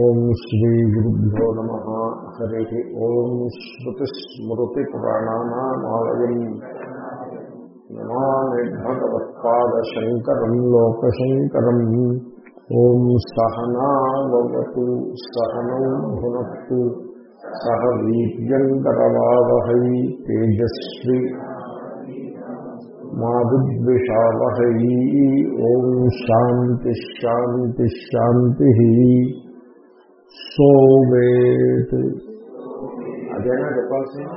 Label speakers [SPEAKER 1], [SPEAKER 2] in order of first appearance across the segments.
[SPEAKER 1] ఓం శ్రీ గురుభ్యో నమ. హరి ఓం శ్రుతిస్మృతిపురాణానామాలయం నమామి భగవత్పాదశంకరం లోకశంకరం. ఓం సహనావతు సహనం భునత్తు సహ వీర్యంకరవావహై తేజస్వి. మా విద్విషావహై ఓం శాంతి శాంతి శాంతి. సోవేత్ అదేనా చెప్పాల్సింది?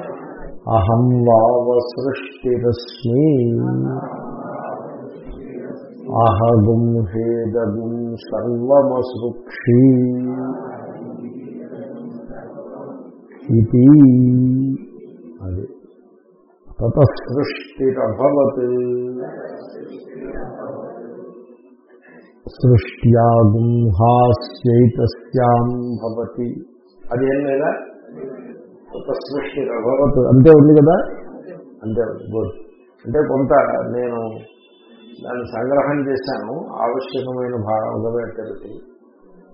[SPEAKER 1] అహం వావ సృష్టిరస్మి అహగుం హేదగుం సర్వమసృక్షి. ఇది అది. తతసృష్టిరభవత్ సృష్ట్యాగుంహాస్యైతస్యాం భవతి. అదేం లేదా? తతసృష్టిరభవత్ అంతే ఉంది కదా? అంతే ఉంది. గుడ్. అంటే కొంత నేను దాన్ని సంగ్రహం చేశాను. ఆవశ్యకమైన భాగమే తెలిసి.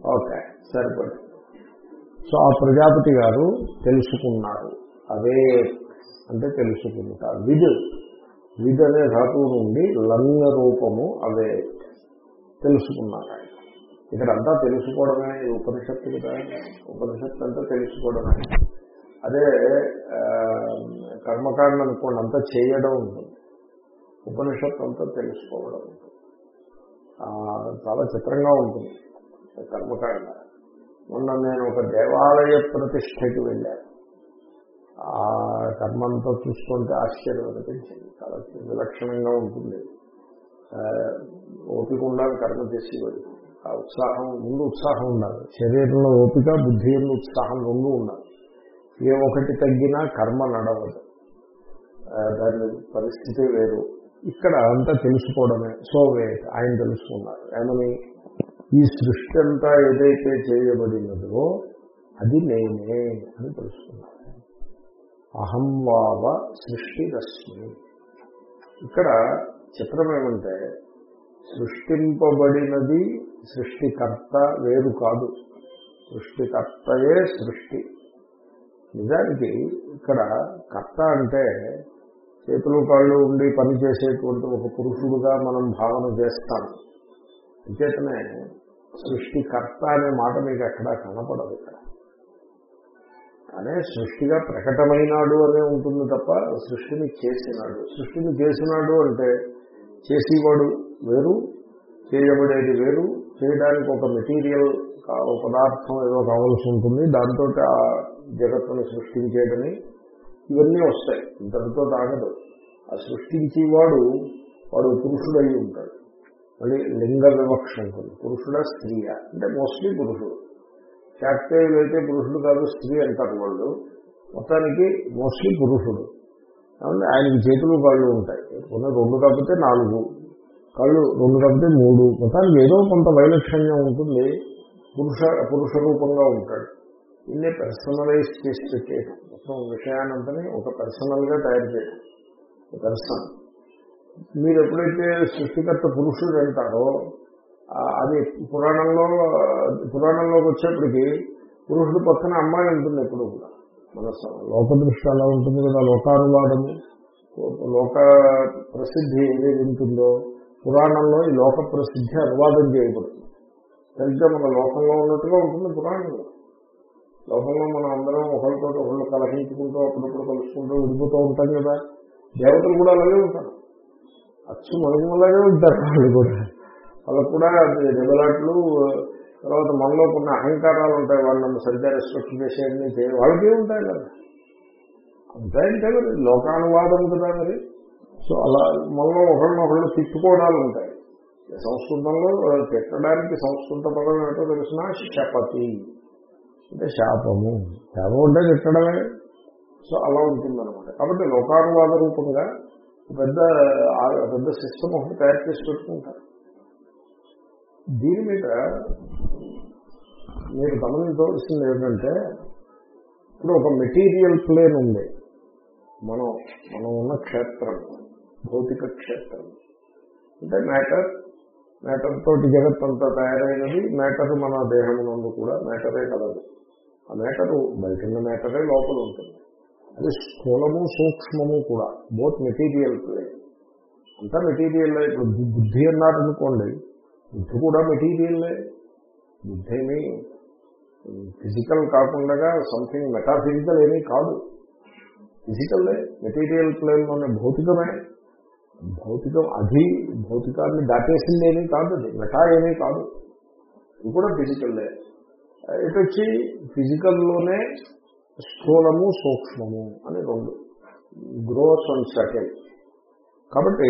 [SPEAKER 1] ఓకే సరిపడి సో ఆ ప్రజాపతి గారు తెలుసుకున్నారు. అవే అంటే తెలుసుకుంటారు. విద్. విద్ అనే ధాతువు నుండి లంగ రూపము అవే. తెలుసుకున్నారు ఆయన. ఇక్కడ అంతా తెలుసుకోవడమే ఈ ఉపనిషత్తు కదా ఉపనిషత్తు అంతా తెలుసుకోవడమే. అదే కర్మకాండ అనుకోండి అంతా చేయడం ఉంటుంది. ఉపనిషత్తు అంతా తెలుసుకోవడం ఉంటుంది. చాలా చిత్రంగా ఉంటుంది కర్మకాండ. మొన్న నేను ఒక దేవాలయ ప్రతిష్టకి వెళ్ళాను. ఆ కర్మంతా చూస్తుంటే ఆశ్చర్యం అనిపించింది. చాలా విలక్షణంగా ఉంటుంది. ఓపిక ఉండాలి కర్మ చేసేవాడు. ఆ ఉత్సాహం ముందు ఉత్సాహం ఉండాలి. శరీరంలో ఓపిక బుద్ధి ఉత్సాహం రెండు ఉండాలి. ఏ ఒకటి తగ్గినా కర్మ నడవదు. దాని పరిస్థితి వేరు. ఇక్కడ అంతా తెలుసుకోవడమే. సో వేట్ ఆయన తెలుసుకున్నారు. ఏమని? ఈ సృష్టి అంతా ఏదైతే చేయబడినదో అది నేనే అని తెలుసుకున్నారు. అహంవావ సృష్టి రశ్మి. ఇక్కడ చిత్రం ఏమంటే సృష్టింపబడినది సృష్టికర్త వేరు కాదు. సృష్టికర్తయే సృష్టి. నిజానికి ఇక్కడ కర్త అంటే చేతులు కాళ్ళు ఉండి పని చేసేటువంటి ఒక పురుషుడుగా మనం భావన చేస్తాం. అంచేతనే సృష్టికర్త అనే మాట మీకు ఎక్కడా కనపడదు ఇక్కడ. అనే సృష్టిగా ప్రకటమైనాడు అనే ఉంటుంది తప్ప సృష్టిని చేసినాడు. సృష్టిని చేసినాడు అంటే చేసేవాడు వేరు చేయబడేది వేరు చేయడానికి ఒక మెటీరియల్ ఒక పదార్థం ఏదో కావాల్సి ఉంటుంది దాంతో ఆ జగత్తును సృష్టించేదని ఇవన్నీ వస్తాయి. ఇంతటితో తాగదు. ఆ సృష్టించేవాడు వాడు పురుషుడై ఉంటాడు. మళ్ళీ లింగ వివక్ష ఉంటుంది. పురుషుడ స్త్రీయ? అంటే మోస్ట్లీ పురుషుడు. శాక్తేయులు అయితే పురుషుడు కాదు స్త్రీ అంటారు వాళ్ళు. మొత్తానికి మోస్ట్లీ పురుషుడు. ఆయనకి చేతులు కళ్ళు ఉంటాయి. కొన్ని రెండు తప్పితే నాలుగు. కళ్ళు రెండు తప్పితే మూడు. మొత్తానికి ఏదో కొంత వైలక్షణ్యం ఉంటుంది. పురుష పురుష రూపంగా ఉంటాడు. ఇన్ని పర్సనలైజ్ చేసి పెట్టేయడం మొత్తం విషయానంతని ఒక పర్సనల్గా తయారు చేయడం పర్సన్ మీరు ఎప్పుడైతే సృష్టికర్త పురుషుడు అంటారో అది పురాణంలో పురాణంలోకి వచ్చేప్పటికి పురుషుడు పక్కన అమ్మాయి ఉంటుంది ఎప్పుడు కూడా. మన లోక దృష్టి అలా ఉంటుంది కదా లోకానువాదము. లోక ప్రసిద్ధి ఏది ఉంటుందో పురాణంలో ఈ లోక ప్రసిద్ధి అనువాదం చేయబడుతుంది. సరిగ్గా మన లోకంలో ఉన్నట్టుగా ఉంటుంది పురాణంలో లోకంలో మనం అందరం ఒకరితో ఒకళ్ళు కలహించుకుంటూ అప్పుడప్పుడు కలుసుకుంటూ విడిపోతూ ఉంటాం కదా. దేవతలు కూడా అలాగే ఉంటారు. అచ్చు అలాగే ఉంటారు వాళ్ళు కూడా. వాళ్ళకు కూడా దెబ్బలాట్లు తర్వాత మనలో కొన్ని అహంకారాలు ఉంటాయి వాళ్ళు నన్ను సరిగ్గా రెస్పెక్ట్ చేసేయడం చేయాలి వాళ్ళకి ఉంటాయి కదా? అంతే మరి లోకానువాదం కదా మరి? సో అలా మనలో ఒకళ్ళనొకళ్ళు తిట్టుకోవడాలు ఉంటాయి. సంస్కృతంలో తిట్టడానికి సంస్కృత పదం ఏంటో తెలిసిన? శపతి. అంటే శాపము. శాపం ఉంటే తిట్టడమే. సో అలా ఉంటుందన్నమాట. కాబట్టి లోకానువాద రూపంగా పెద్ద పెద్ద సిస్టమ్ ఒకటి తయారు చేసి పెట్టుకుంటారు. దీని మీద మీరు గమనించవలసింది ఏంటంటే ఇప్పుడు ఒక మెటీరియల్ ప్లేన్ ఉంది. మనం మనం ఉన్న క్షేత్రం భౌతిక క్షేత్రం. అంటే మ్యాటర్ మ్యాటర్ తోటి జగత్ అంతా తయారైనది మ్యాటర్ మన దేహమునందు కూడా మ్యాటరే కలదు. ఆ మ్యాటరు బయట ఉన్న మ్యాటరే లోపల ఉంటుంది. అది స్థూలము సూక్ష్మము కూడా బోత్ మెటీరియల్ ప్లే అంతా మెటీరియల్ ఇప్పుడు బుద్ధి అన్నారనుకోండి బుద్ధి కూడా మెటీరియల్లే బుద్ధి ఏమీ ఫిజికల్ కాకుండా సంథింగ్ మెటాఫిజికల్ ఏమీ కాదు. ఫిజికల్లే మెటీరియల్ ప్లేన్లోనే భౌతికమే. భౌతికం అది భౌతికాన్ని దాటేసింది ఏమీ కాదు అది మెటా ఏమీ కాదు. ఇది కూడా ఫిజికల్లే ఇటు వచ్చి ఫిజికల్లోనే స్థూలము సూక్ష్మము అని రెండు. Gross and subtle. కాబట్టి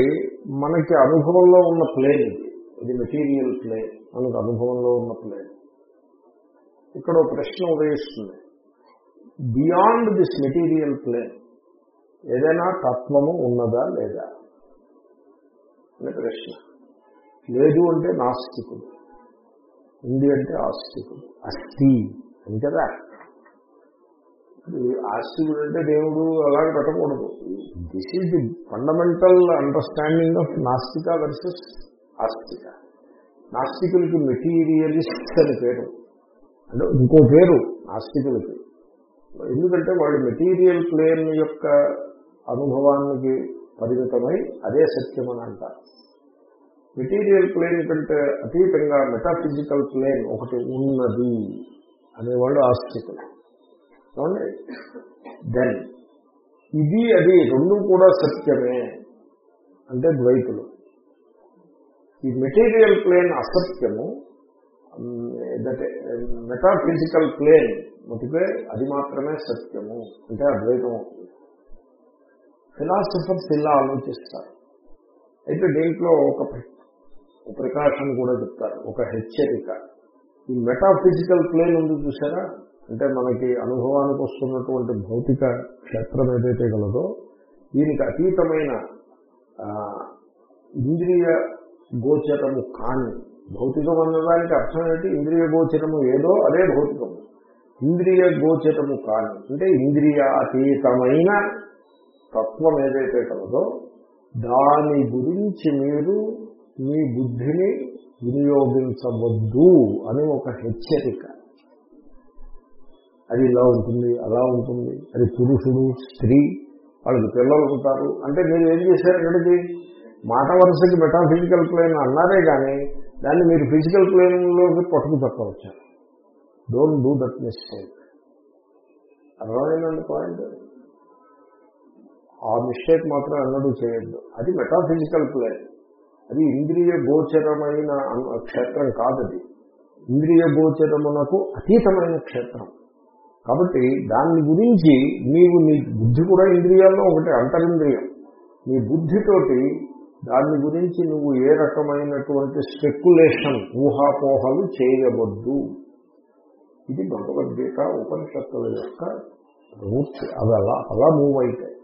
[SPEAKER 1] మనకి అనుభవంలో ఉన్న ప్లేన్ ఇది. ఇది మెటీరియల్ ప్లే మనకు అనుభవంలో ఉన్న ప్లే ఇక్కడ ఒక ప్రశ్న ఉదయిస్తుంది. బియాండ్ దిస్ మెటీరియల్ ప్లే ఏదైనా తత్వము ఉన్నదా లేదా? అనే ప్రశ్న. లేదు అంటే నాస్తికుడు. ఉంది అంటే ఆస్తికుడు. అస్థి అని కదా. ఆస్తికుడు అంటే దేవుడు అలాగే పెట్టకూడదు. This is the fundamental understanding of నాస్తిక వర్సెస్ ఆస్తిక. నాస్తికులకి మెటీరియలిస్ట్ అని పేరు. అంటే ఇంకో పేరు నాస్తికులకి. ఎందుకంటే వాళ్ళు మెటీరియల్ ప్లేన్ యొక్క అనుభవానికి పరిమితమై అదే సత్యం అంటారు. మెటీరియల్ ప్లేన్ కంటే అతీతంగా మెటాఫిజికల్ ప్లేన్ ఒకటి ఉన్నది అనేవాళ్ళు ఆస్తికులు. ఏమండి? దెన్ ఇది అది రెండు కూడా సత్యమే. అంటే ద్వైతులు. ఈ మెటీరియల్ ప్లేన్ అసత్యము దట్ మెటాఫిజికల్ ప్లేన్ మటుకే అది మాత్రమే సత్యము అంటే అద్వైతం అవుతుంది. ఫిలాసఫర్స్ ఇలా ఆలోచిస్తారు. అయితే దీంట్లో ఒక ప్రకాశం కూడా చెప్తారు ఒక హెచ్చరిక. ఈ మెటాఫిజికల్ ప్లేన్ ఉంది చూసారా అంటే మనకి అనుభవానికి వస్తున్నటువంటి భౌతిక క్షేత్రం ఏదైతే గలదో దీనికి అతీతమైన ఇంద్రియ గోచరము కాని. భౌతికం అన్నదానికి అర్థం ఏంటి? ఇంద్రియ గోచరము ఏదో అదే భౌతికము. ఇంద్రియ గోచరము కాని. అంటే ఇంద్రియాతీతమైన తత్వం ఏదైతే కలదో దాని గురించి మీరు మీ బుద్ధిని వినియోగించవద్దు అని ఒక హెచ్చరిక. అది ఇలా ఉంటుంది అలా ఉంటుంది. అది పురుషుడు స్త్రీ వాళ్ళకి పిల్లలు ఉంటారు. అంటే మీరు ఏం చేశారు? ఇక్కడికి మాట వరుసకి మెటాఫిజికల్ ప్లేన్ అన్నారే కానీ దాన్ని మీరు ఫిజికల్ ప్లేన్లోకి పట్టుకు తప్పవచ్చు. డోంట్ డూ దట్ మిస్టేక్ అర్థమైందండి పాయింట్ ఆ మిస్టేక్ మాత్రం అన్నడూ చేయొద్దు. అది మెటాఫిజికల్ ప్లేన్ అది ఇంద్రియ గోచరమైన క్షేత్రం కాదది ఇంద్రియ గోచరమునకు అతీతమైన క్షేత్రం. కాబట్టి దాని గురించి నీవు నీ బుద్ధి కూడా ఇంద్రియాల్లో ఒకటి అంతరింద్రియం. నీ బుద్ధితోటి దాని గురించి నువ్వు ఏ రకమైనటువంటి స్పెక్యులేషన్ ఊహాపోహలు చేయవద్దు. ఇది భగవద్గీత ఉపనిషత్తుల యొక్క ప్రవృత్తి అవి అలా అలా మూవ్ అవుతాయి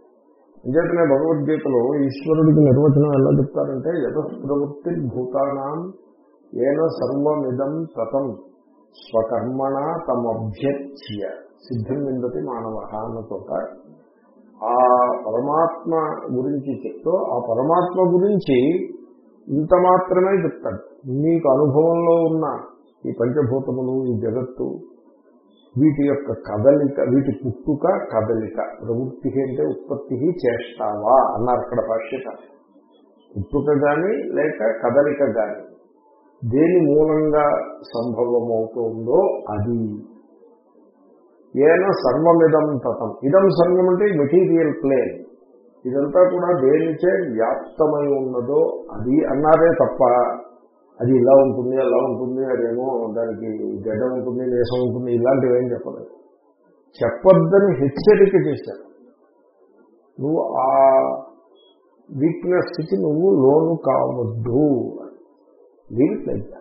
[SPEAKER 1] అంచేతనే భగవద్గీతలో ఈశ్వరుడికి నిర్వచనం ఎలా చెప్తారంటే యథప్రవృత్తి భూతానాం ఏన సర్వమిదం తతం స్వకర్మణ తమభ్యర్చ్య సిద్ధిం విందతి మానవ అన్న చోట ఆ పరమాత్మ గురించి చెప్తూ ఆ పరమాత్మ గురించి ఇంత మాత్రమే చెప్తాడు. మీకు అనుభవంలో ఉన్న ఈ పంచభూతములు ఈ జగత్తు వీటి యొక్క కదలిక వీటి పుట్టుక కదలిక ప్రవృత్తి అంటే ఉత్పత్తి చేస్తావా అన్నారు అక్కడ భాష్యత పుట్టుక గాని లేక కదలిక గాని దేని మూలంగా సంభవమవుతుందో అది. ఏన సర్వమిదం తతం. ఇదం సర్వం అంటే మెటీరియల్ ప్లేన్. ఇదంతా కూడా దేనిచే వ్యాప్తమై ఉన్నదో అది అన్నారే తప్ప అది ఇలా ఉంటుంది అలా ఉంటుంది అదేమో దానికి గడ్డ ఉంటుంది దేశం ఉంటుంది ఇలాంటివి ఏం చెప్పలేదు. చెప్పొద్దని హెచ్చరిక చేశారు. నువ్వు ఆ వీక్నెస్కి నువ్వు లోను కావద్దు లీవ్ లైక్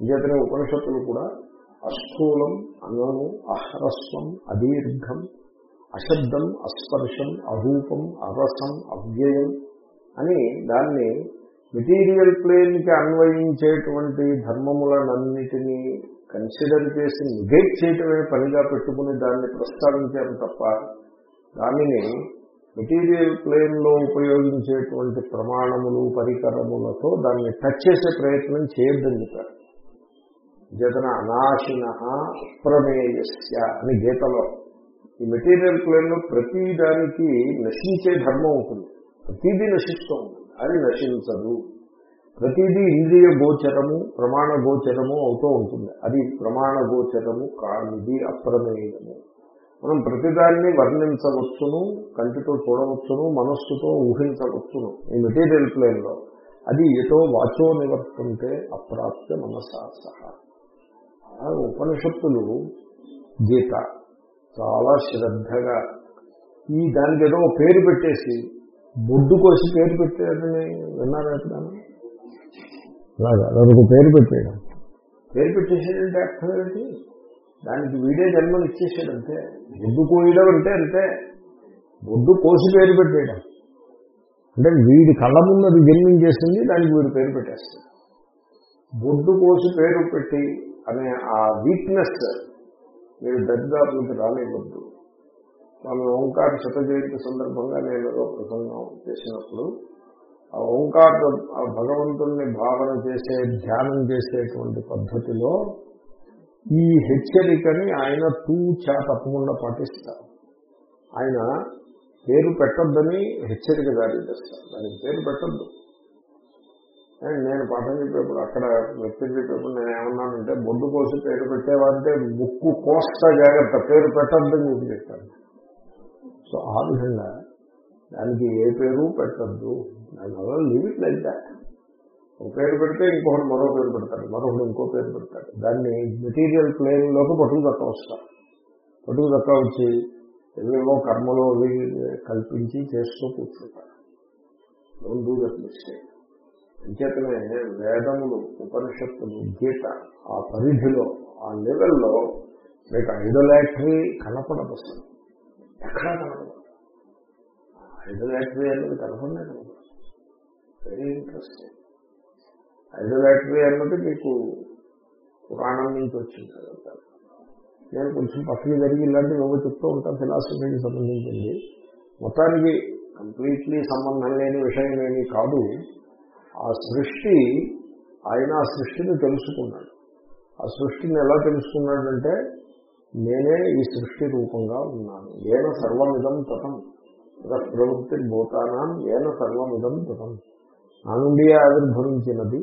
[SPEAKER 1] ఇంకేతనే ఉపనిషత్తులు కూడా అస్థూలం అనను అహ్రస్వం అదీర్ఘం అశబ్దం అస్పర్శం అరూపం అరసం అవ్యయం అని దాన్ని మెటీరియల్ ప్లేన్కి అన్వయించేటువంటి ధర్మములనన్నిటినీ కన్సిడర్ చేసి నిగేట్ చేయటమే పనిగా పెట్టుకుని దాన్ని ప్రస్తావించారు తప్ప దానిని మెటీరియల్ ప్లేన్లో ఉపయోగించేటువంటి ప్రమాణములు పరికరములతో దాన్ని టచ్ చేసే ప్రయత్నం చేయొద్దని చెప్పారు. జతన అనాశిన అప్రమేయస్య అని గీతలో. ఈ మెటీరియల్ ప్లేన్లో ప్రతి దానికి నశించే ధర్మం ఉంటుంది. ప్రతిదీ నశిస్తూ ఉంటుంది అది నశించదు. ప్రతిదీ ఇంద్రియ గోచరము ప్రమాణ గోచరము అవుతూ ఉంటుంది. అది ప్రమాణ గోచరము కానిది అప్రమేయము. మనం ప్రతిదాన్ని వర్ణించవచ్చును కంటితో చూడవచ్చును మనస్సుతో ఊహించవచ్చును ఈ మెటీరియల్ ప్లేన్లో అది ఏదో వాచో నివర్తుంటే అప్రాప్త మనసాసహ ఉపనిషత్తులు గీత చాలా శ్రద్ధగా ఈ దానికి ఏదో పేరు పెట్టేసి బొడ్డు కోసి పేరు పెట్టారని విన్నారా ఎప్పుడన్నా అలాగా దానికి పేరు పెట్టేయడం పేరు పెట్టేసాడంటే అర్థం ఏంటి? దానికి వీడే జన్మలు ఇచ్చేసాడంతే బొడ్డు కోయడం అంటే అంతే. బొడ్డు కోసి పేరు పెట్టేయడం అంటే వీడి కళ్ళ ముందు అది జన్మించేసింది దానికి వీడు పేరు పెట్టేస్తాడు. బొడ్డు కోసి పేరు పెట్టి అనే ఆ వీక్నెస్ మీరు దరిదాపులకు రానివ్వద్దు స్వామి ఓంకార శత జయంతి సందర్భంగా నేను ఏదో ప్రసంగం చేసినప్పుడు ఆ ఓంకార ఆ భగవంతుణ్ణి భావన చేసే ధ్యానం చేసేటువంటి పద్ధతిలో ఈ హెచ్చరికని ఆయన తూచా తప్పకుండా పాటిస్తారు. ఆయన పేరు పెట్టొద్దని హెచ్చరిక దారి చేస్తారు. దానికి పేరు పెట్టద్దు. నేను పాఠం చెప్పేప్పుడు అక్కడ వ్యక్తులు చెప్పేప్పుడు నేను ఏమన్నానంటే బొడ్డు కోసి పేరు పెట్టేవారంటే ముక్కు కోస్తా జాగ్రత్త పేరు పెట్టద్దని మీకు చెప్పాను. సో ఆ విధంగా దానికి ఏ పేరు పెట్టద్దు దానివల్ల లిమిట్ లైక్ దాట్ ఒక పేరు పెడితే ఇంకొకటి మరో పేరు పెడతాడు మరొకటి ఇంకో పేరు పెడతాడు దాన్ని మెటీరియల్ ప్లేన్లోకి పట్టుకు దక్క వస్తారు. పట్టుకు దక్క వచ్చి ఏవేవో కర్మలో కల్పించి చేస్తూ కూర్చుంటారు. డోంట్ డూ దట్ మిస్టేక్ అంచేతనే వేదములు ఉపనిషత్తులు గీత ఆ పరిధిలో ఆ లెవెల్లో మీకు ఐడోలాటరీ కనపడదు అసలు ఎక్కడా కనపడదు. ఐడోలాటరీ అనేది కనపడలే కనపడదు. వెరీ ఇంట్రెస్టింగ్ ఐడోలాటరీ అన్నది మీకు పురాణం నుంచి వచ్చింది అదంతా. నేను కొంచెం పక్కకి జరిగి ఇలాంటివి ఏవో చెప్తూ ఉంటాను ఫిలాసఫీకి సంబంధించింది. మొత్తానికి కంప్లీట్లీ సంబంధం లేని విషయం ఏమీ కాదు. ఆ సృష్టి ఆయన ఆ సృష్టిని తెలుసుకున్నాడు. ఆ సృష్టిని ఎలా తెలుసుకున్నాడంటే నేనే ఈ సృష్టి రూపంగా ఉన్నాను. ఏన సర్వమిదం తతం. ప్రవృత్తి భూతానం ఏన సర్వమిదం తతం. నా నుండి ఆవిర్భవించినది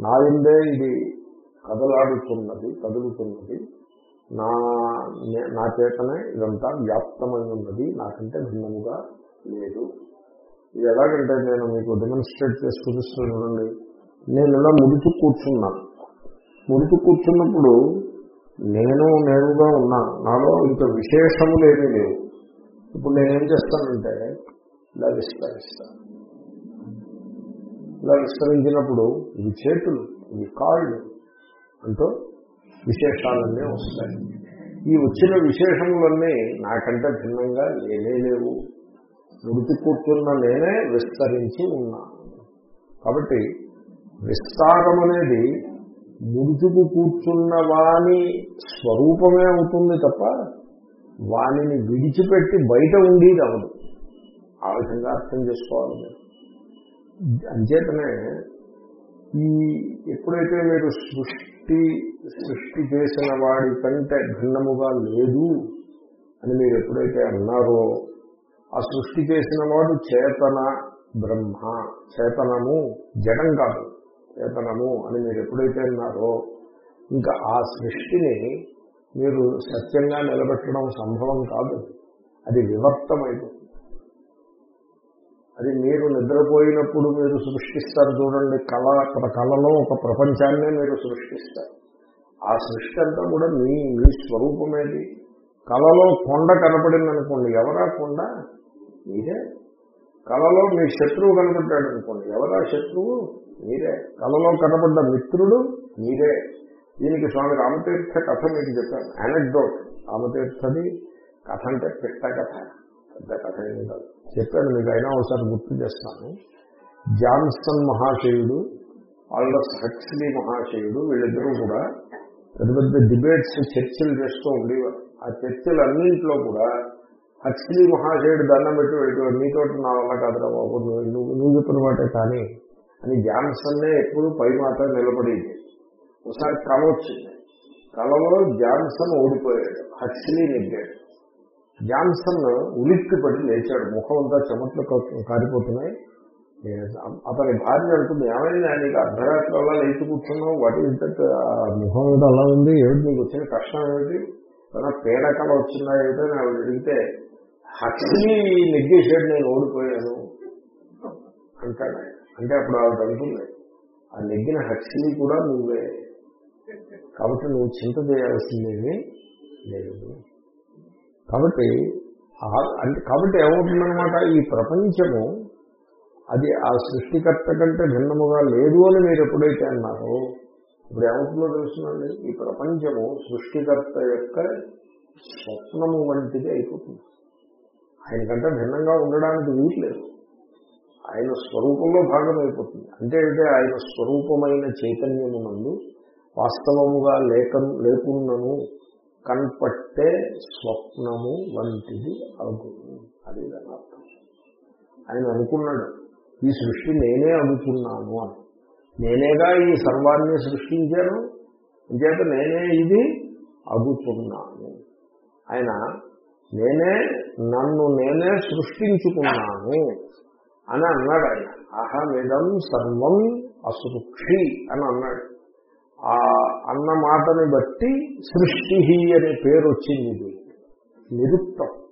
[SPEAKER 1] నా ఇందే ఇది కదలాడుతున్నది కదులుతున్నది నా నా చేతనే ఇదంతా వ్యాప్తమై ఉన్నది నాకంటే భిన్నముగా లేదు. ఇది ఎలాగంటే నేను మీకు డెమోన్స్ట్రేట్ చేసి చూడండి. నేను ఇలా ముడుచు కూర్చున్నాను ముడుచు కూర్చున్నప్పుడు నేను నేనుగా ఉన్నాను నాలో ఇంకా విశేషములు ఏమీ లేవు ఇప్పుడు నేనేం చేస్తానంటే ఇలా విస్తరిస్తాను ఇలా విస్తరించినప్పుడు ఇవి చేతులు ఇవి కాళ్ళు అంటూ విశేషాలన్నీ వస్తాయి. ఈ వచ్చిన విశేషములన్నీ నాకంటే భిన్నంగా లేనే లేవు. ముడిచి కూర్చున్న నేనే విస్తరించి ఉన్నాను కాబట్టి విస్తారం అనేది ముడుచుకు కూర్చున్న వాణి స్వరూపమే అవుతుంది తప్ప వానిని విడిచిపెట్టి బయట ఉండేది అవదు ఆ విధంగా అర్థం చేసుకోవాలి మీరు. అంచేతనే ఈ ఎప్పుడైతే మీరు సృష్టి సృష్టి చేసిన వాడి కంటే భిన్నముగా లేదు అని మీరు ఎప్పుడైతే అన్నారో ఆ సృష్టి చేసిన వాడు చేతన బ్రహ్మ. చేతనము జడం కాదు. చేతనము అని మీరు ఎప్పుడైతే అన్నారో ఇంకా ఆ సృష్టిని మీరు సత్యంగా నిలబెట్టడం సంభవం కాదు. అది వివర్తమైపోతుంది. అది మీరు నిద్రపోయినప్పుడు మీరు సృష్టిస్తారు చూడండి కళ కళలో ఒక ప్రపంచాన్నే మీరు సృష్టిస్తారు. ఆ సృష్టి అంతా కూడా మీ మీ స్వరూపమేది. కళలో కొండ కనపడింది అనుకోండి ఎవరా కొండ? మీరే? కళలో మీ శత్రువు కనబడ్డాడు అనుకోండి ఎవరా శత్రువు? మీరే. కళలో కనపడ్డ మిత్రుడు మీరే. దీనికి స్వామి రామతీర్థ కథ మీకు చెప్పాను. అనెక్డోట్ రామతీర్థది కథ అంటే పెట్ట కథ. పెద్ద కథ ఏం కాదు. చెప్పాను మీకు అయినా ఒకసారి గుర్తు చేస్తాను. జాన్సన్ మహాశయుడు ఆల్డస్ హక్స్లీ మహాశయుడు వీళ్ళిద్దరూ కూడా పెద్ద పెద్ద డిబేట్స్ చర్చలు చేస్తూ ఉండేవారు. ఆ చర్చలు అన్నింటిలో కూడా హక్స్లీ మహాశయుడు దండం పెట్టి వెళ్ళిపోయాడు నీతో నా వల్ల కాదురా బాబు నువ్వు నువ్వు చెప్పిన మాటే కానీ అని జాన్సన్నే ఎప్పుడు పై మాట నిలబడేది. ఒకసారి కళ వచ్చింది. కళలో జాన్సన్ ఓడిపోయాడు. హక్స్లీ నెగ్గాడు. జాన్సన్ ఉలిక్కి పడి లేచాడు. ముఖం అంతా చెమట్లు కారిపోతున్నాయి. అతని భార్య అంటుంది ఏమైంది నీకు అర్ధరాత్రి అలా లేచి కూర్చున్నావు? వాటి ఇంతటి ముఖం మీద అలా ఉంది. ఏమిటి నీకు వచ్చిన కష్టం ఏమిటి? పేడ కళ వచ్చిందా? ఏమిటో అని అడిగితే హక్స్లీ నెగ్గేసాడు నేను ఓడిపోయాను అంటాడు. ఆయన. అంటే అప్పుడు ఆవిడ అంటుంది ఆ నెగ్గిన హక్స్లీ కూడా నువ్వే. కాబట్టి నువ్వు చింత చేయాల్సిందేమీ లేదు. కాబట్టి అంటే కాబట్టి ఏమవుతుందనమాట ఈ ప్రపంచము అది ఆ సృష్టికర్త కంటే భిన్నముగా లేదు అని మీరు ఎప్పుడైతే అన్నారో ఇప్పుడు ఏమవుతుందో తెలుస్తుందండి? ఈ ప్రపంచము సృష్టికర్త యొక్క స్వప్నము వంటిది అయిపోతుంది. ఆయన కంటే భిన్నంగా ఉండడానికి వీట్లేదు ఆయన స్వరూపంలో భాగమైపోతుంది. అంటే అంటే ఆయన స్వరూపమైన చైతన్యమునందు వాస్తవముగా లేక లేకున్నను కనపట్టే స్వప్నము వంటిది అగును అది అర్థం ఆయన అనుకున్నాడు ఈ సృష్టి నేనే అనుకున్నాను అని. నేనేగా ఈ సర్వాన్ని సృష్టించాను? అంచేత నేనే ఇది అగుతున్నాను. ఆయన నేనే నన్ను నేనే సృష్టించుకున్నాను అని అన్నాడు ఆయన. అహమిదం సర్వం అసృక్షి అని అన్నాడు. ఆ అన్న మాటని బట్టి సృష్టి అనే పేరు వచ్చింది. ఇది నిరుక్తం.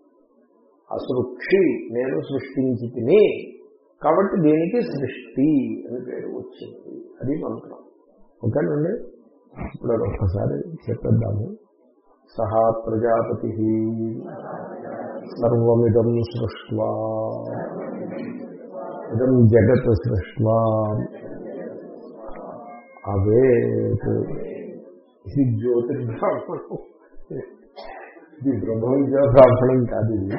[SPEAKER 1] అసృక్షి నేను సృష్టించి తిని కాబట్టి దీనికి సృష్టి అని పేరు వచ్చింది. అది మంత్రం. ఓకేనండి? ఇప్పుడు ఒక్కసారి చెప్పేద్దాము. సహా ప్రజాపతి. సర్వమిదం సృష్వా. ఇదం జగత్ సృష్వా. అవేత్. ఇది జ్యోతిర్బ్రాహ్మణం ఇది బ్రహ్మ విద్యా కాదు. ఇది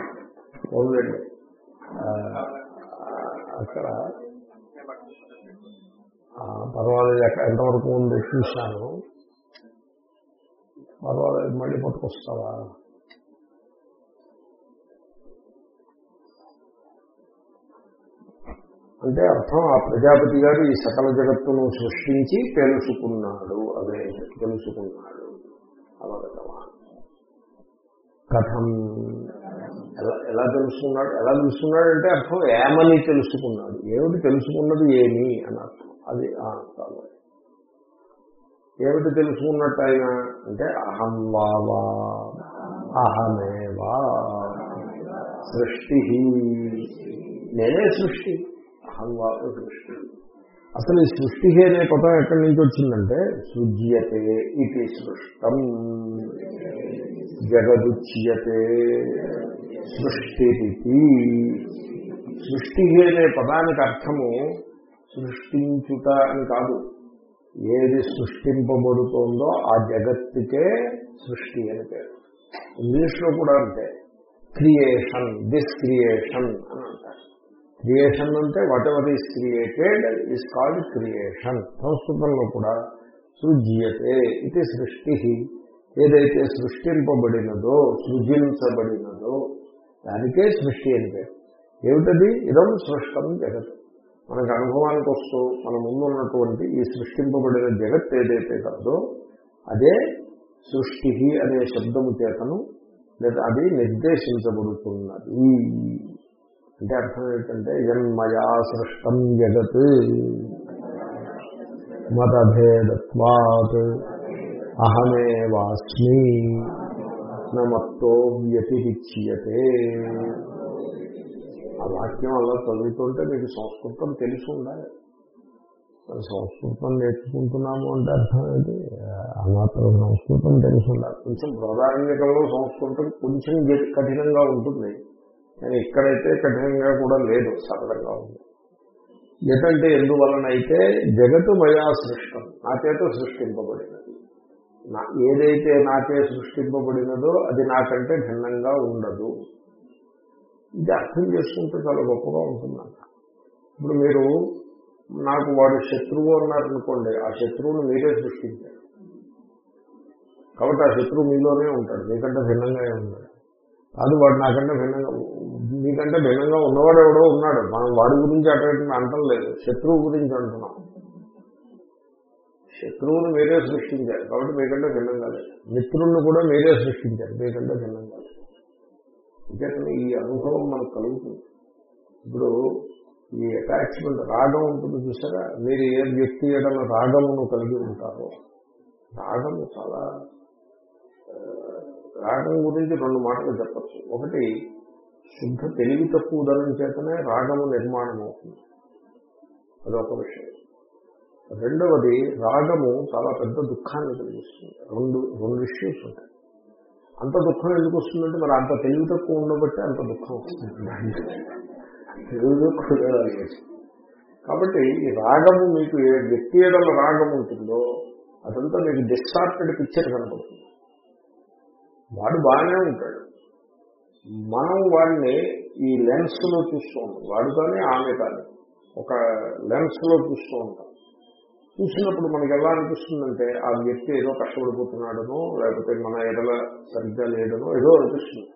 [SPEAKER 1] అవునండి అక్కడ పర్వాలేదు ఎంతవరకు ఉంది చూశాను. పర్వాలేదు మళ్ళీ పట్టుకొస్తావా? అంటే అర్థం ఆ ప్రజాపతి గారు ఈ సకల జగత్తును సృష్టించి తెలుసుకున్నాడు. అదే తెలుసుకున్నాడు. అవగతమా కథం ఎలా ఎలా తెలుసుకున్నాడు? ఎలా తెలుసుకున్నాడు అంటే అర్థం ఏమని తెలుసుకున్నాడు? ఏమిటి తెలుసుకున్నది ఏమి? అని అర్థం అది ఆ, ఏమిటి తెలుసుకున్నట్టు ఆయన అంటే అహం వావా అహమేవా సృష్టి నేనే సృష్టి అహం వావ సృష్టి. అసలు ఈ సృష్టి అనే పదం ఎక్కడి నుంచి వచ్చిందంటే సృజ్యతే ఇది సృష్టం. జగదుచ్యతే సృష్టి సృష్టి అనే పదానికి అర్థము సృష్టించుట అని కాదు. ఏది సృష్టింపబడుతోందో ఆ జగత్తుకే సృష్టి అని పేరు. ఇంగ్లీష్లో కూడా అంటే క్రియేషన్ దిస్ క్రియేషన్ అని అంటారు. క్రియేషన్ అంటే whatever is created is called creation. సంస్కృతంలో కూడా సృజ్యతే ఇది సృష్టి. ఏదైతే సృష్టింపబడినదో సృజించబడినదో దానికే సృష్టి అని పేరు. ఏమిటది? ఇదం సృష్టం జగత్. మనకు అనుభవానికి వస్తూ మన ముందున్నటువంటి ఈ సృష్టింపబడిన జగత్ ఏదైతే కలదో అదే సృష్టి అనే శబ్దము చేతను లేదా అది నిర్దేశించబడుతున్నది. అంటే అర్థం ఏంటంటే జన్మయా సృష్టం జగత్ మతభేదత్వాత్ అహమేవాస్మి నమత్తో వ్యతిరిచ్యతే. ఆ వాక్యం అలా చదువుతుంటే మీకు సంస్కృతం తెలిసి ఉండాలి. మరి సంస్కృతం నేర్చుకుంటున్నాము అంటే అర్థం ఏంటి? ఆ మాత్రం సంస్కృతం తెలిసి ఉండాలి. కొంచెం ప్రధానికంలో సంస్కృతం కొంచెం కఠినంగా ఉంటుంది. కానీ ఇక్కడైతే కఠినంగా కూడా లేదు సరళంగా ఉంది. ఎటంటే ఎందువలనైతే జగత్తు మయా సృష్టం నా చేత సృష్టింపబడినది. నా ఏదైతే నాకే సృష్టింపబడినదో అది నాకంటే భిన్నంగా ఉండదు. ఇది అర్థం చేసుకుంటే చాలా గొప్పగా ఉంటుందంట. ఇప్పుడు మీరు నాకు వాడు శత్రువు అన్నారనుకోండి ఆ శత్రువును మీరే సృష్టించారు. కాబట్టి ఆ శత్రువు మీలోనే ఉంటాడు మీకంటే భిన్నంగా ఉంటాడు కాదు వాడు నాకంటే భిన్నంగా మీకంటే భిన్నంగా ఉన్నవాడు ఎవడో ఉన్నాడు. మనం వాడి గురించి అటువంటి అంటం లేదు శత్రువు గురించి అంటున్నాం. శత్రువుని మీరే సృష్టించారు కాబట్టి మీకంటే భిన్నంగా లేదు. మిత్రుణ్ణి కూడా మీరే సృష్టించారు మీకంటే భిన్నంగా లేదు. ఇంకేతనే ఈ అనుభవం మనకు కలుగుతుంది. ఇప్పుడు ఈ అటాచ్మెంట్ రాగం ఉంటుంది చూసారా? మీరు ఏ వ్యక్తి ఏదైనా రాగమును కలిగి ఉంటారో రాగము చాలా రాగం గురించి రెండు మాటలు చెప్పచ్చు. ఒకటి శుద్ధ తెలివి తక్కువ ధనం చేతనే రాగము నిర్మాణం అవుతుంది అదొక విషయం. రెండవది రాగము చాలా పెద్ద దుఃఖాన్ని కలిగిస్తుంది. రెండు రెండు ఇష్యూస్ ఉంటాయి. అంత దుఃఖం ఎందుకు వస్తుందంటే మరి అంత తెలివి తక్కువ ఉండబట్టి అంత దుఃఖం వస్తుంది. తెలివి తక్కువ కాబట్టి ఈ రాగము మీకు ఏ వ్యక్తి ఏదైనా రాగం ఉంటుందో అదంతా మీకు డిస్టార్టెడ్ పిక్చర్ కనపడుతుంది. వాడు బాగానే ఉంటాడు. మనం వాడిని ఈ లెన్స్లో చూస్తూ ఉంటాం వాడు కానీ ఆమె కానీ ఒక లెన్స్లో చూస్తూ ఉంటాం. చూసినప్పుడు మనకి ఎలా అనిపిస్తుందంటే ఆ వ్యక్తి ఏదో కష్టపడిపోతున్నాడనో లేకపోతే మన ఎడల సరిగ్గా లేడనో ఏదో అనిపిస్తుంది.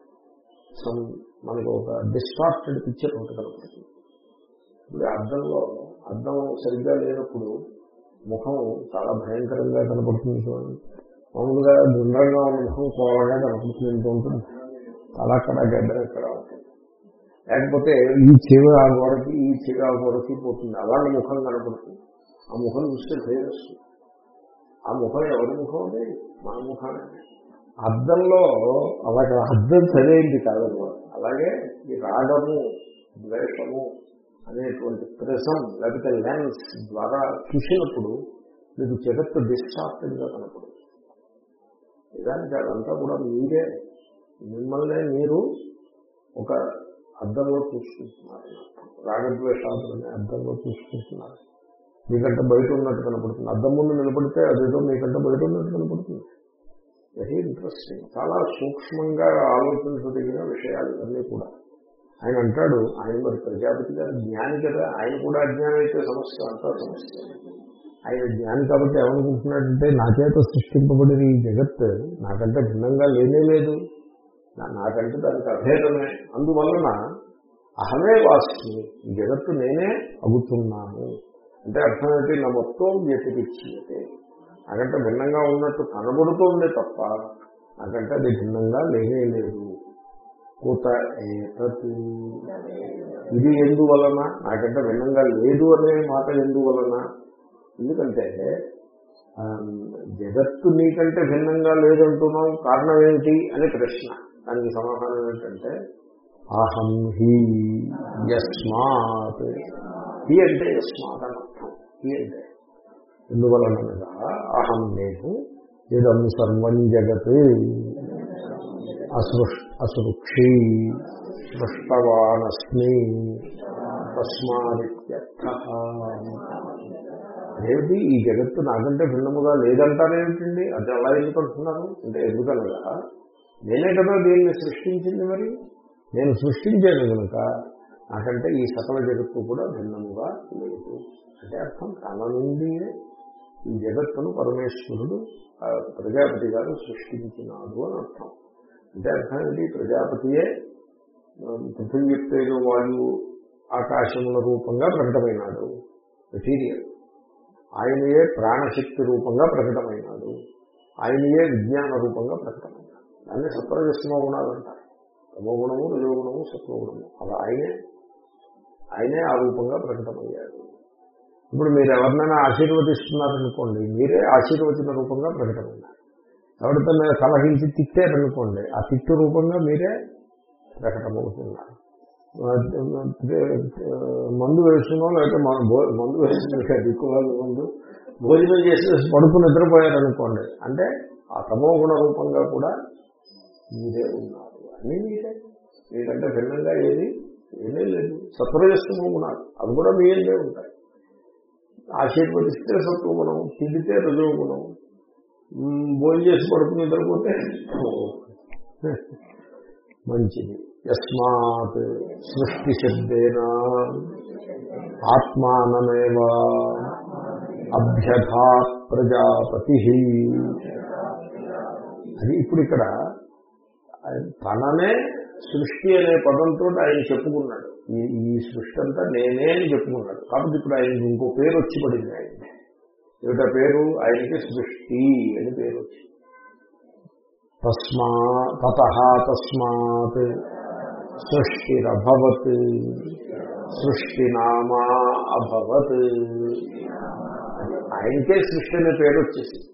[SPEAKER 1] సమ్ మనకు ఒక డిస్టార్టెడ్ పిక్చర్ ఉంటుంది కనపడుతుంది. ఇప్పుడు అర్థంలో అర్థం సరిగ్గా లేనప్పుడు ముఖం చాలా భయంకరంగా కనపడుతుంది చూడండి. మామూలుగా దృఢంగా ఉన్న ముఖం కోలగా కనపడుతుంది ఉంటుంది. అలా అక్కడ గడ్డ ఎక్కడ ఉంటుంది. లేకపోతే ఈ చెవి ఆ గోడకి ఈ చెవి ఆ గోడకి పోతుంది. అలాంటి ముఖం కనపడుతుంది. ఆ ముఖం చూస్తే భయం ఆ ముఖం ఎవరి ముఖం అది మన ముఖాన్ని అద్దంలో అలాగే అద్దం సరైంది కాదన్నమాట అలాగే ఈ రాగము ద్వేషము అనేటువంటి ప్రసం లేకపోతే లెన్స్ ద్వారా చూసినప్పుడు మీకు జగత్తు డిస్టార్టెడ్గా కనపడదు నిజానికి అదంతా కూడా మీరే మిమ్మల్నే మీరు ఒక అద్దంలో చూసుకుంటున్నారు. రాగద్వేషాలు అద్దంలో చూసుకుంటున్నారు. మీకంటే బయట ఉన్నట్టు కనపడుతుంది. అద్దం ముందు నిలబడితే అదేదో మీకంటే బయట ఉన్నట్టు కనపడుతుంది. Very interesting. చాలా సూక్ష్మంగా ఆలోచించదగిన విషయాలు ఇవన్నీ కూడా. ఆయన అంటాడు ఆయన మరి ప్రజాపతి గారు జ్ఞాని కదా ఆయన కూడా అజ్ఞానం అయితే సమస్య అంతా సమస్య. ఆయన జ్ఞాని కాబట్టి ఏమనుకుంటున్నాడంటే నా చేత సృష్టింపబడిన ఈ జగత్ నాకంటే భిన్నంగా లేనే లేదు. నా- నాకంటే దానికి అభేదమే. అందువలన అహమే వాస్మి ఈ జగత్తు నేనే అగుతున్నాను. అంటే అర్థం ఏంటి నా మొత్తం వ్యతిరిచ్యతే నాకంటే భిన్నంగా ఉన్నట్టు కనబడుతోంది తప్ప నాకంటే అది భిన్నంగా లేనే లేదు. కూత ఇది ఎందువలన? నాకంటే భిన్నంగా లేదు అనే మాట ఎందువలన? ఎందుకంటే జగత్తు నీకంటే భిన్నంగా లేదంటున్నాం కారణం ఏమిటి అని ప్రశ్న. దానికి సమాధానం ఏంటంటే అహం హి యస్మాత్. హి అంటే యస్మాత్ అని ఎందువలనగా అహం నేను ఇదం సర్వం జగత్ అసృష్ అసృక్షి సృష్టవానస్మి తస్మాదిత్యర్థ. ఏమిటి ఈ జగత్తు నాకంటే భిన్నముగా లేదంటారేమిటండి అది అలా ఎందుకు అంటున్నారు? అంటే ఎందుకనగా నేనే కదా దీన్ని సృష్టించింది మరి? నేను సృష్టించాను కనుక నాకంటే ఈ సకల జగత్తు కూడా భిన్నముగా లేదు. అంటే అర్థం తన నుండి ఈ జగత్తును పరమేశ్వరుడు ప్రజాపతి గారు సృష్టించినాడు అని అర్థం. అంటే అర్థం ఏంటి? ప్రజాపతియే పృథివీ తేజో వాయువు ఆకాశముల రూపంగా ప్రకటమైనాడు. మెటీరియల్. ఆయనయే ప్రాణశక్తి రూపంగా ప్రకటమైనాడు. ఆయనయే విజ్ఞాన రూపంగా ప్రకటమైనాడు. దాన్ని సత్వరజస్మ గుణాలు అంటారు తమోగుణము రజోగుణము సత్వగుణము. అలా ఆయనే ఆయనే ఆ రూపంగా ప్రకటమయ్యాడు. ఇప్పుడు మీరు ఎవరినైనా ఆశీర్వదిస్తున్నారనుకోండి మీరే ఆశీర్వచన రూపంగా ప్రకటమైనారు ఎవరితో సలహించి తిట్టారనుకోండి ఆ తిట్టు రూపంగా మీరే ప్రకటమవుతున్నారు మందు వేసుకున్నాం లేకపోతే మన మందు వేసుకున్న దిక్కువాలి మందు? భోజనం చేసి పడుకుని నిద్రపోయారనుకోండి అంటే ఆ తమోగుణ రూపంగా కూడా మీరే ఉన్నారు. అన్నీ మీరే. మీకంటే భిన్నంగా ఏది? ఏమీ లేదు. సత్వరజస్తమో ఉన్నారు అది కూడా మీ ఏందే ఉంటాయి. ఆశీర్వదిస్తే సత్వగుణం తిండితే రజోగుణం భోజనం చేసి పడుకుని నిద్రపోతే మంచిది. యస్మాత్ సృష్టి శబ్దేన ఆత్మానమేవ అభ్యథా ప్రజాపతి. అది ఇప్పుడు ఇక్కడ తననే సృష్టి అనే పదంతో ఆయన చెప్పుకున్నాడు. ఈ ఈ సృష్టి అంతా నేనే అని చెప్పుకున్నాడు. కాబట్టి ఇప్పుడు ఆయనకి ఇంకో పేరు వచ్చి పడింది ఆయనకి. ఏమిటా పేరు? ఆయనకి సృష్టి అని పేరు వచ్చింది తస్మా తత తస్మాత్ సృష్టిరభవత్ సృష్టినామా అభవత్. ఆయనకే సృష్టి అనే పేరు వచ్చేసి.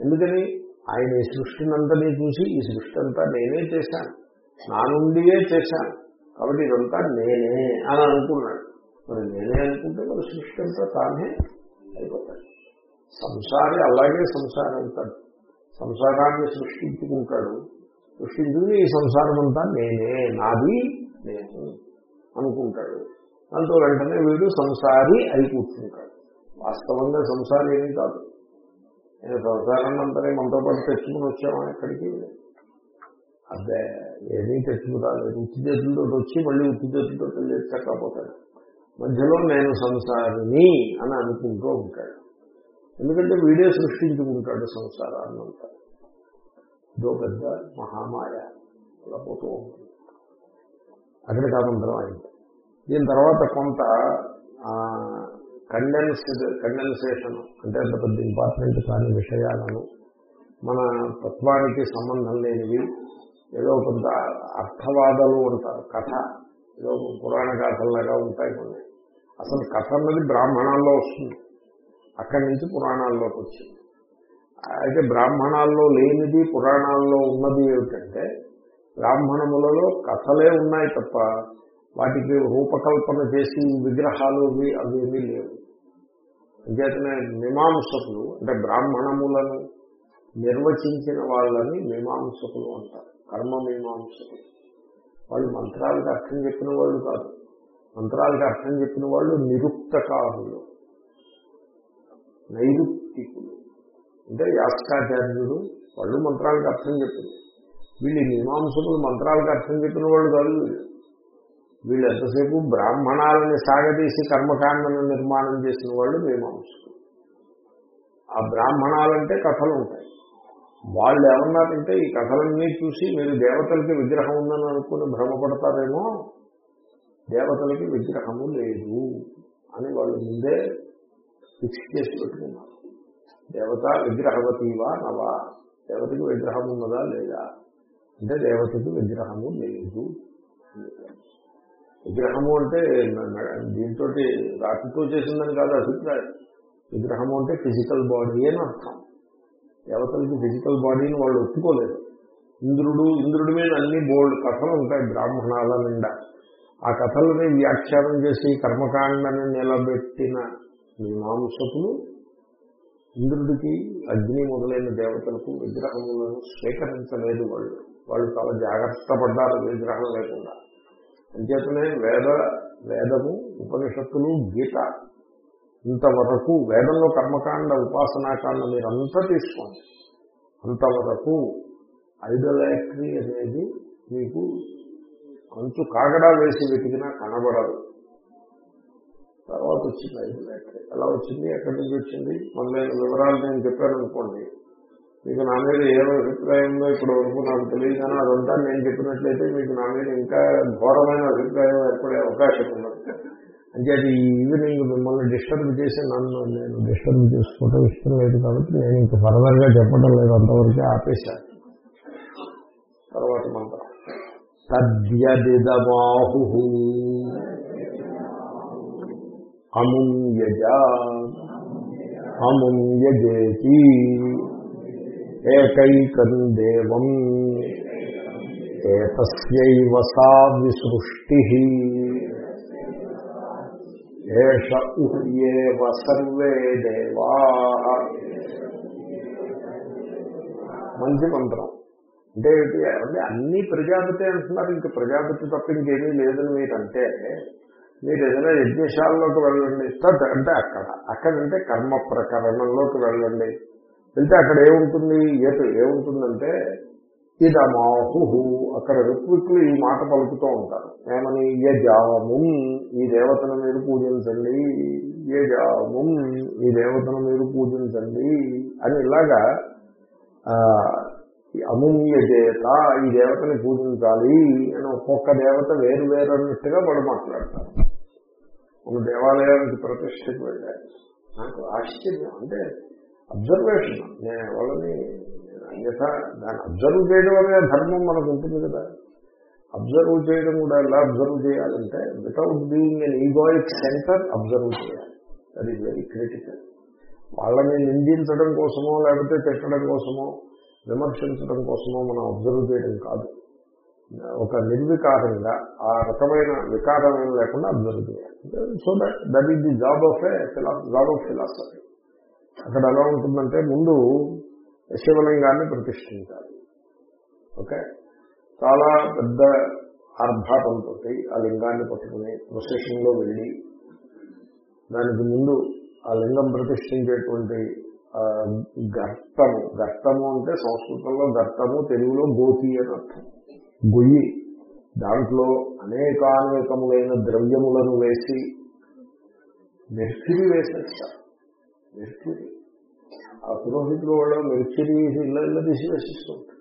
[SPEAKER 1] ఎందుకని? ఆయన ఈ సృష్టినంతని చూసి ఈ సృష్టి అంతా నేనే చేశాను. నా నుండియే చేశాను. కాబట్టి ఇదంతా నేనే అని అనుకున్నాడు. మరి నేనే అనుకుంటే మరి సృష్టి అంతా తానే అయిపోతాడు. సంసారి అలాగే సంసారం అవుతాడు సంసారాన్ని సృష్టించుకుంటాడు. సృష్టించుకుని ఈ సంసారం అంతా నేనే నాది నేను అనుకుంటాడు. దాంతో వెంటనే వీడు సంసారి అయి కూర్చుంటాడు. వాస్తవంగా సంసారి ఏమీ కాదు. నేను సంసారాన్ని అంతనే మనతో పాటు తెచ్చుకుని వచ్చామా ఎక్కడికి? అదే. ఏమీ తెచ్చుకురాలేదు ఉత్తి చేతులతో వచ్చి మళ్ళీ ఉత్తి చేతులతో తెచ్చకపోతాడు మధ్యలో నేను సంసారిని అని అనుకుంటూ ఉంటాడు. ఎందుకంటే వీడే సృష్టించుకుంటాడు సంసారాన్నంతా ఇదో పెద్ద మహామాయ. అలా పోతూ ఉంటుంది. అక్కడ అయింది. దీని తర్వాత కొంత కండెన్స్డ్ కండెన్సేషన్ అంటే అంత పెద్ద ఇంపార్టెంట్ కాని విషయాలను మన తత్వానికి సంబంధం లేనివి ఏదో కొంత అర్థవాదాలు ఉంటారు. కథ ఏదో పురాణ గాథల్లాగా ఉంటాయి కొన్ని. అసలు కథ అన్నది బ్రాహ్మణాల్లో వస్తుంది. అక్కడి నుంచి పురాణాల్లోకి వచ్చింది. అయితే బ్రాహ్మణాల్లో లేనిది పురాణాల్లో ఉన్నది ఏమిటంటే బ్రాహ్మణములలో కథలే ఉన్నాయి తప్ప వాటికి రూపకల్పన చేసి విగ్రహాలు అవి అవేమీ లేవు. అంచేతనే మీమాంసకులు అంటే బ్రాహ్మణములను నిర్వచించిన వాళ్ళని మీమాంసకులు అంటారు. కర్మ మీమాంసకులు. వాళ్ళు మంత్రాలకు అర్థం చెప్పిన వాళ్ళు కాదు. మంత్రాలకు అర్థం చెప్పిన వాళ్ళు నిరుక్తకారులు. నైరుక్తికులు. అంటే యాస్కాచార్యుడు వాళ్ళు మంత్రాలకు అర్థం చెప్పింది వీళ్ళు మీమాంసకులు మంత్రాలకు అర్థం చెప్పిన వాళ్ళు కాదు. వీళ్ళు వీళ్ళు ఎంతసేపు బ్రాహ్మణాలని సాగదీసి కర్మకాండను నిర్మాణం చేసిన వాళ్ళు మీమాంసకులు. ఆ బ్రాహ్మణాలంటే కథలు ఉంటాయి వాళ్ళు ఏమన్నారంటే ఈ కథలన్నీ చూసి మీరు దేవతలకి విగ్రహం ఉందని అనుకుని భ్రమపడతారేమో దేవతలకి విగ్రహము లేదు అని వాళ్ళు ముందే ఫిక్స్ చేసి పెట్టుకున్నారు. దేవత విగ్రహవతీవా నవా? దేవతకి విగ్రహం ఉన్నదా లేదా? అంటే దేవతకి విగ్రహము లేదు. విగ్రహము అంటే దీంతో రాతితో చేసిందని కాదు అభిప్రాయం. విగ్రహము అంటే ఫిజికల్ బాడీ అని అర్థం. దేవతలకి ఫిజికల్ బాడీని వాళ్ళు ఒప్పుకోలేదు. ఇంద్రుడు ఇంద్రుడి మీద అన్ని బోల్డ్ కథలు ఉంటాయి బ్రాహ్మణాల నిండా. ఆ కథలని వ్యాఖ్యానం చేసి కర్మకాండని నిలబెట్టిన మీమాంసకులు ఇంద్రుడికి అగ్ని మొదలైన దేవతలకు విగ్రహములను స్వీకరించలేదు వాళ్ళు. వాళ్ళు చాలా జాగ్రత్త పడ్డారు విగ్రహం లేకుండా. అంచేతనే వేద వేదము ఉపనిషత్తులు గీత ఇంతవరకు వేదంలో కర్మకాండ ఉపాసనాకాండ మీరంతా తీసుకోండి. అంతవరకు ఐడోలాట్రీ అనేది మీకు అంచు కాగడా వేసి వెతికినా కనబడదు. తర్వాత వచ్చింది ఐడోలాట్రీ ఎలా వచ్చింది? ఎక్కడి నుంచి వచ్చింది? మొదలైన వివరాలు నేను చెప్పాను అనుకోండి. మీకు నా మీద ఏ అభిప్రాయంలో ఇప్పుడు వరకు నాకు తెలియదు కానీ అదంతా నేను చెప్పినట్లయితే మీకు నా మీద ఇంకా ఘోరమైన అభిప్రాయం ఏర్పడే అవకాశం ఉన్నది అంటే అది ఈవినింగ్ మిమ్మల్ని డిస్టర్బ్ చేసి నన్ను నేను డిస్టర్బ్ చేసుకోవటం ఇష్టం లేదు కాబట్టి నేను ఇంక ఫర్దర్గా చెప్పడం లేదు. అంతవరకే ఆపేశాను తర్వాత మంత్రం. తద్యదిదమాహు అముం యజ అముం యజేతి ఏకైకం దేవం ఏతస్యైవ సా విసృష్టి ఏష ఉహ్యేవ సర్వే దేవా. మంచి మంత్రం. అంటే అంటే అన్ని ప్రజాపతి అంటున్నారు ఇంక ప్రజాపతి తప్ప ఇంకేమీ లేదని మీరంటే మీరు ఏదైనా యజ్ఞశాలలోకి వెళ్ళండి. తత్ అంటే అక్కడ అక్కడ అంటే కర్మ ప్రకరణంలోకి వెళ్ళండి. వెళ్తే అక్కడ ఏముంటుంది? ఏటు ఏముంటుందంటే ఇదమాహు అక్కడ ఋత్విక్కులు ఈ మాట పలుకుతూ ఉంటారు. ఏమని? యజాము ఈ దేవతను మీరు పూజించండి. యజాము ఈ దేవతను మీరు పూజించండి. అని ఇలాగా ఈ దేవత ఈ దేవతని పూజించాలి అని ఒక్కొక్క దేవత వేరు వేరు అన్నట్టుగా వాడు మాట్లాడతారు. ఒక దేవాలయానికి ప్రతిష్టకు వెళ్ళాలి నాకు ఆశ్చర్యం. అంటే అబ్జర్వేషన్ నేను వాళ్ళని యథ దాన్ని అబ్జర్వ్ చేయడం అనే ధర్మం మనకు ఉంటుంది కదా. అబ్జర్వ్ చేయడం కూడా ఎలా అబ్జర్వ్ చేయాలంటే without being an egoic centre observe చేయాలి. దట్ ఈస్ వెరీ క్రిటికల్ వాళ్ళని నిందించడం కోసమో లేకపోతే తిట్టడం కోసమో విమర్శించడం కోసమో మనం అబ్జర్వ్ చేయడం కాదు. ఒక నిర్వికారంగా ఆ రకమైన వికారం ఏం లేకుండా అబ్జర్వ్ చేయాలి. So that that is the job of a job of philosophy అక్కడ ఎలా ఉంటుందంటే ముందు శివలింగాన్ని ప్రతిష్ఠించాలి. ఓకే? చాలా పెద్ద ఆర్భాటంతో ఆ లింగాన్ని పట్టుకుని ప్రొసెషన్లో వెళ్ళి దానికి ముందు ఆ లింగం ప్రతిష్ఠించేటువంటి గర్తము. గర్తము అంటే సంస్కృతంలో గర్తము తెలుగులో గోతి అని అర్థం. గొయ్యి. దాంట్లో అనేకానేకములైన ద్రవ్యములను వేసి మెర్క్యూరీ వేసేస్తారు. మెర్క్యూరీ ఆ పురోహితులు వాళ్ళు మెర్చరీ ఇళ్ళ ఇళ్ళ తీసి వేసిస్తుంటారు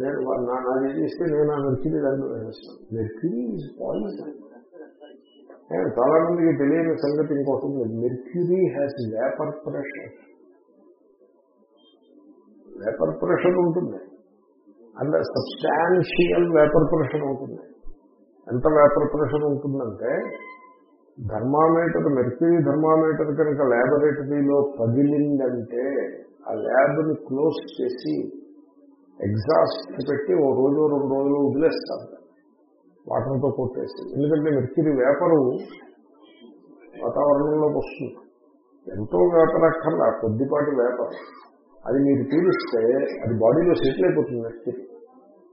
[SPEAKER 1] నేను నాది చేస్తే నేను ఆ మెర్చరీ దాంట్లో వేసేస్తాను. మెర్క్యూరీ ఈజ్ పాయిజన్ చాలా మందికి తెలియని సంగతి ఇంకోటి ఉంది. Mercury has vapour pressure vapour pressure ఉంటుంది. అండ్ సబ్స్టాన్షియల్ వేపర్ ప్రెషర్ ఉంటుంది. ఎంత వేపర్ ప్రెషర్ ఉంటుందంటే థర్మామీటర్ మెర్క్యూరీ థర్మామీటర్ కనుక ల్యాబొరేటరీలో పగిలిందంటే ఆ ల్యాబ్ని క్లోజ్ చేసి ఎగ్జాస్ట్ పెట్టి ఓ రోజు రెండు రోజులు వదిలేస్తారు వాటర్తో కొట్టేసి. ఎందుకంటే మెర్క్యూరీ వేపరు వాతావరణంలోకి వస్తుంది. ఎంతో వేపర్ అక్కర్లా కొద్దిపాటి వేపర్. అది మీరు పీలిస్తే అది బాడీలో సెటిల్ అయిపోతుంది మెర్క్యూరీ.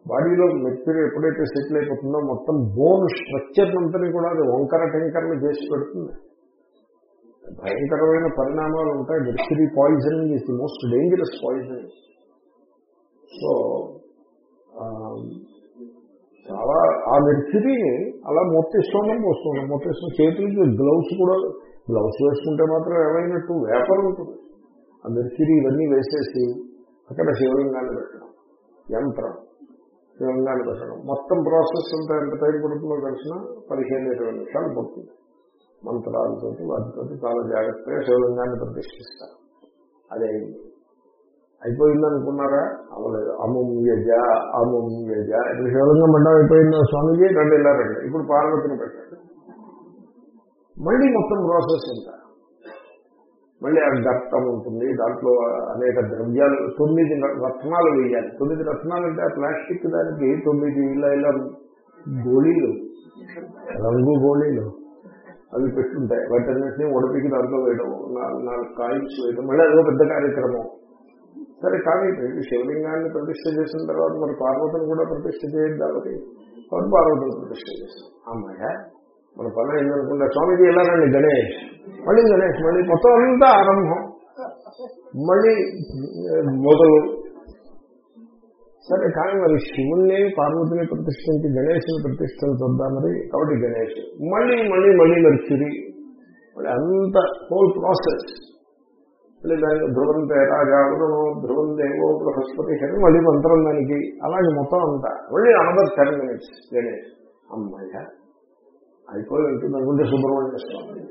[SPEAKER 1] బాడీలో మెర్క్యూరీ ఎప్పుడైతే సెటిల్ అయిపోతుందో మొత్తం బోన్ స్ట్రక్చర్ అంతని కూడా అది వంకర టెంకర్లు చేసి పెడుతుంది. భయంకరమైన పరిణామాలు ఉంటాయి. Mercury poisoning is the most dangerous poisoning so చాలా ఆ మెర్క్యూరీని అలా మొత్తేస్తున్నాం పోస్తున్నాం మొత్తేస్తున్నాం చేతులకి గ్లౌస్ కూడా గ్లౌస్ వేసుకుంటే మాత్రం ఏమైనట్టు వేపర్ ఉంటుంది. ఆ మెర్క్యూరీ ఇవన్నీ వేసేసి అక్కడ శివలింగాన్ని పెట్టడం. యంత్రం. శివలింగాన్ని పెట్టడం. మొత్తం ప్రాసెస్ అంతా ఎంత టైం పడుతుందో తెలిసిన పదిహేను ఇరవై నిమిషాలు పడుతుంది. మంత్రాలతో వాటితో చాలా జాగ్రత్తగా శివలింగాన్ని ప్రతిష్ఠిస్తారు. అదే అయింది అయిపోయింది అనుకున్నారా అవలేదు అమం యజ. ఇప్పుడు శివలింగం మండలం అయిపోయిందా స్వామిజీ? రెండు ఇలా రండి. ఇప్పుడు పార్వతిని పెట్టండి. మళ్ళీ మొత్తం ప్రాసెస్ ఉంటారు మళ్ళీ ఆ గర్తం ఉంటుంది. దాంట్లో అనేక ద్రవ్యాలు తొమ్మిది రత్నాలు వేయాలి తొమ్మిది రత్నాలు అంటే ఆ ప్లాస్టిక్ దానికి తొమ్మిది ఇలా ఇలా గోళీలు రంగు గోళీలు అవి పెట్టుంటాయి. వాటన్నింటినీ ఉడపికి దాంట్లో వేయడం నాలుగు కాయిన్స్ వేయడం మళ్ళీ అదో పెద్ద కార్యక్రమం. సరే కానీ శివలింగాన్ని ప్రతిష్ట చేసిన తర్వాత మరి పార్వతిని కూడా ప్రతిష్ట చేయండి కాబట్టి కాబట్టి పార్వతిని ప్రతిష్ట చేస్తాం అమ్మాయ? మన పని ఏంటనుకుంటే స్వామిజీ వెళ్ళారండి గణేష్. మళ్ళీ గణేష్ మళ్ళీ మొత్తం అంతా ఆరంభం. మళ్ళీ మొదలు. సరే కానీ మరి శివుణ్ణి పార్వతిని ప్రతిష్ఠించి గణేష్ని ప్రతిష్ఠించొద్దా మరి. కాబట్టి గణేష్. మళ్ళీ మళ్ళీ మళ్ళీ నర్చురి మళ్ళీ అంత హోల్ ప్రాసెస్ మళ్ళీ దానికి ధ్రువం తేరాజావరణం ధ్రువం దేవో బృహస్పతి కానీ మళ్ళీ మంత్రం దానికి. అలాగే మొత్తం అంతా. మళ్ళీ అనదర్ టెన్ మినిట్స్ గణేష్. అమ్మాయ్యా. అయిపోయి ఉంటుంది అనుకుంటే సుబ్రహ్మణ్య స్వామి